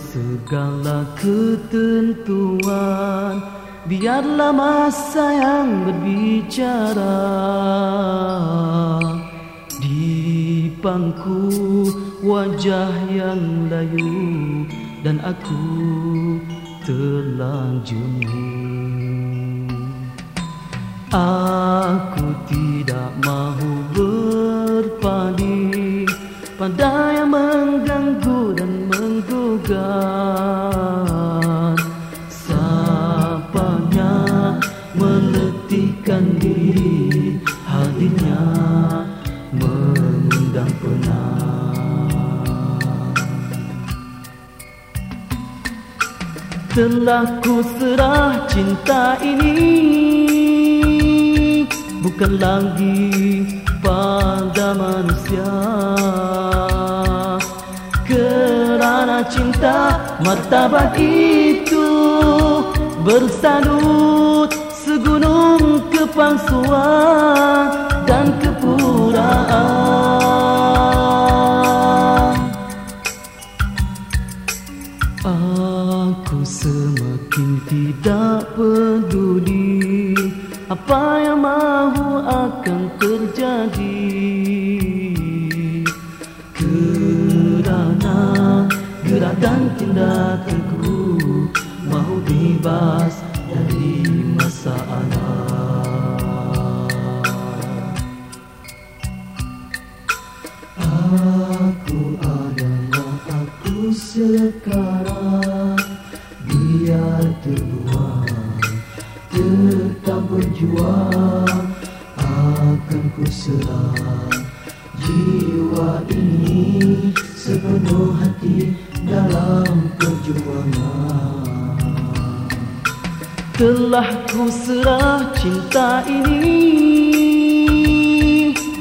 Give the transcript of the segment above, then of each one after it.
segala ketentuan. Biarlah masa yang berbicara Di pangku wajah yang layu Dan aku terlanjur Aku tidak menggugat Sapanya meletihkan diri hadirnya mengundang penat. Telah ku serah cinta ini bukan lagi pada manusia cinta martabat itu bersadut segunung kepalsuan dan kepuraan. Aku semakin tidak peduli apa yang mahu akan terjadi dan tindakanku. Mahu bebas dari masalah Aku adalah aku sekarang. Biar terbuang tetap berjuang. Akan ku serah jiwa ini sepenuh hati telah ku serah cinta ini.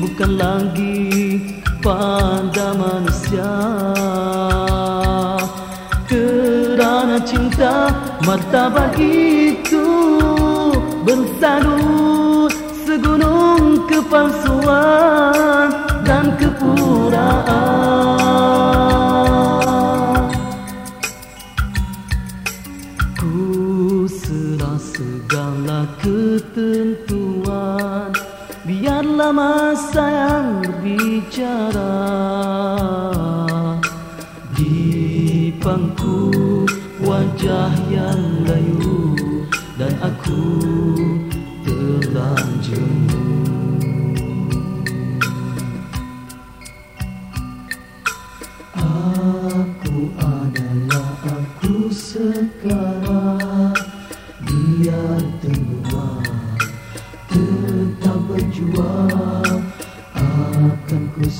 Bukan lagi pada manusia. Kerana cinta martabat itu segala ketentuan. Biarlah masa yang berbicara. Di pangku wajah yang layu dan aku terlanjur Aku adalah aku sekarang